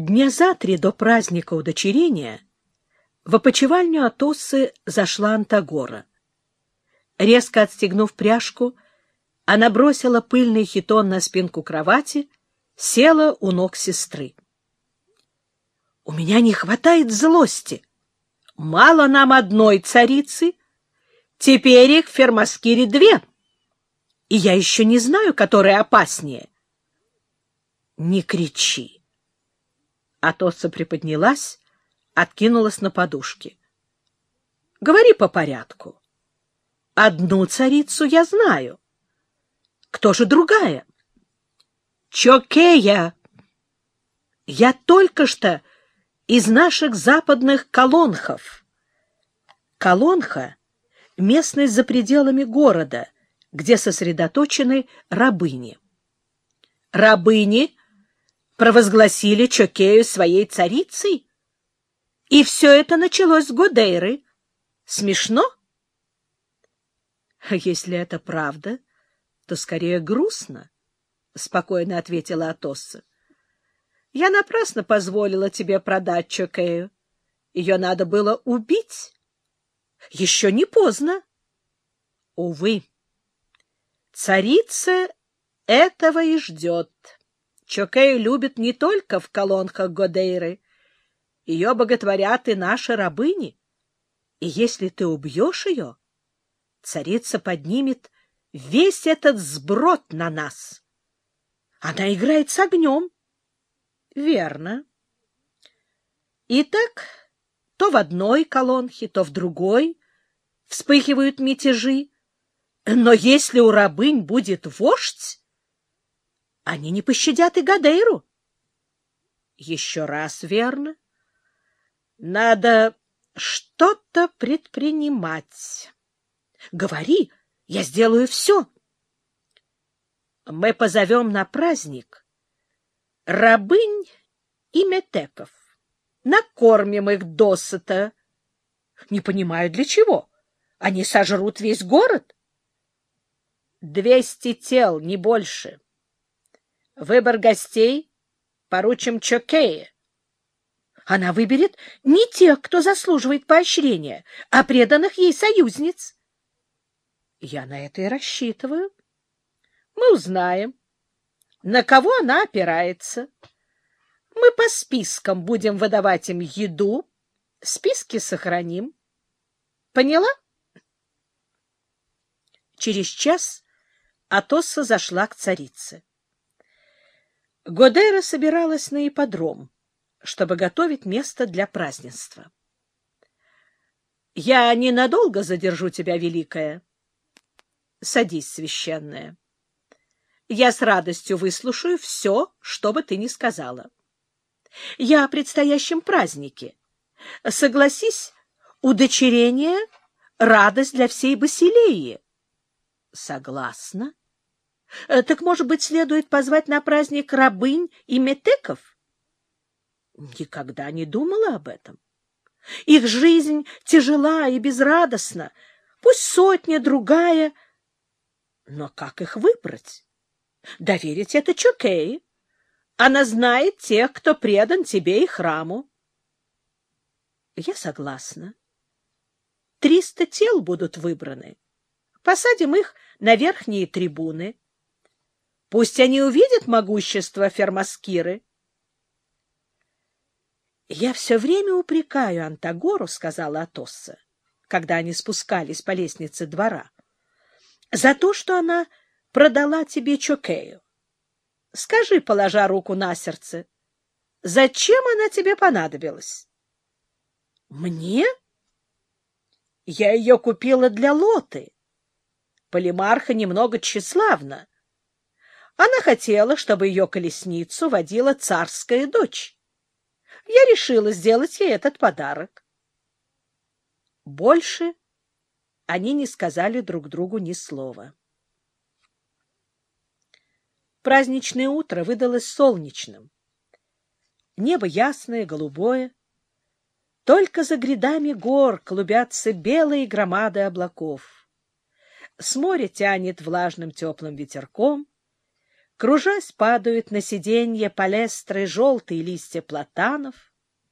Дня за три до праздника удочерения в опочивальню Атосы зашла Антагора. Резко отстегнув пряжку, она бросила пыльный хитон на спинку кровати, села у ног сестры. — У меня не хватает злости. Мало нам одной царицы, теперь их в Фермаскире две. И я еще не знаю, которая опаснее. — Не кричи. Атоса приподнялась, откинулась на подушки. — Говори по порядку. Одну царицу я знаю. Кто же другая? — Чокея. Я только что из наших западных колонхов. Колонха — местность за пределами города, где сосредоточены рабыни. Рабыни провозгласили Чокею своей царицей? И все это началось с Годейры. Смешно? — Если это правда, то скорее грустно, — спокойно ответила Атосса. — Я напрасно позволила тебе продать Чокею. Ее надо было убить. Еще не поздно. Увы, царица этого и ждет. Чокей любит не только в колонках Годейры. Ее боготворят и наши рабыни. И если ты убьешь ее, царица поднимет весь этот сброд на нас. Она играет с огнем. Верно. Итак, то в одной колонке, то в другой вспыхивают мятежи. Но если у рабынь будет вождь, они не пощадят и Гадейру. Еще раз верно. Надо что-то предпринимать. Говори, я сделаю все. Мы позовем на праздник рабынь и метеков. Накормим их досыта. Не понимаю, для чего. Они сожрут весь город. Двести тел, не больше. Выбор гостей поручим Чокее. Она выберет не тех, кто заслуживает поощрения, а преданных ей союзниц. Я на это и рассчитываю. Мы узнаем, на кого она опирается. Мы по спискам будем выдавать им еду, списки сохраним. Поняла? Через час Атосса зашла к царице. Годера собиралась на ипподром, чтобы готовить место для празднества. — Я ненадолго задержу тебя, Великая. — Садись, священная. Я с радостью выслушаю все, что бы ты ни сказала. Я о предстоящем празднике. Согласись, удочерение — радость для всей Басилеи. — Согласна. Э, так, может быть, следует позвать на праздник рабынь и метеков? Никогда не думала об этом. Их жизнь тяжела и безрадостна, пусть сотня, другая. Но как их выбрать? Доверить это Чокей. Она знает тех, кто предан тебе и храму. Я согласна. Триста тел будут выбраны. Посадим их на верхние трибуны. Пусть они увидят могущество Фермаскиры. Я все время упрекаю Антагору, — сказала Атосса, когда они спускались по лестнице двора, — за то, что она продала тебе Чокею. Скажи, положа руку на сердце, зачем она тебе понадобилась? — Мне? Я ее купила для Лоты. Полимарха немного тщеславна. Она хотела, чтобы ее колесницу водила царская дочь. Я решила сделать ей этот подарок. Больше они не сказали друг другу ни слова. Праздничное утро выдалось солнечным. Небо ясное, голубое. Только за грядами гор клубятся белые громады облаков. С моря тянет влажным теплым ветерком, Кружась падают на сиденье палестры желтые листья платанов,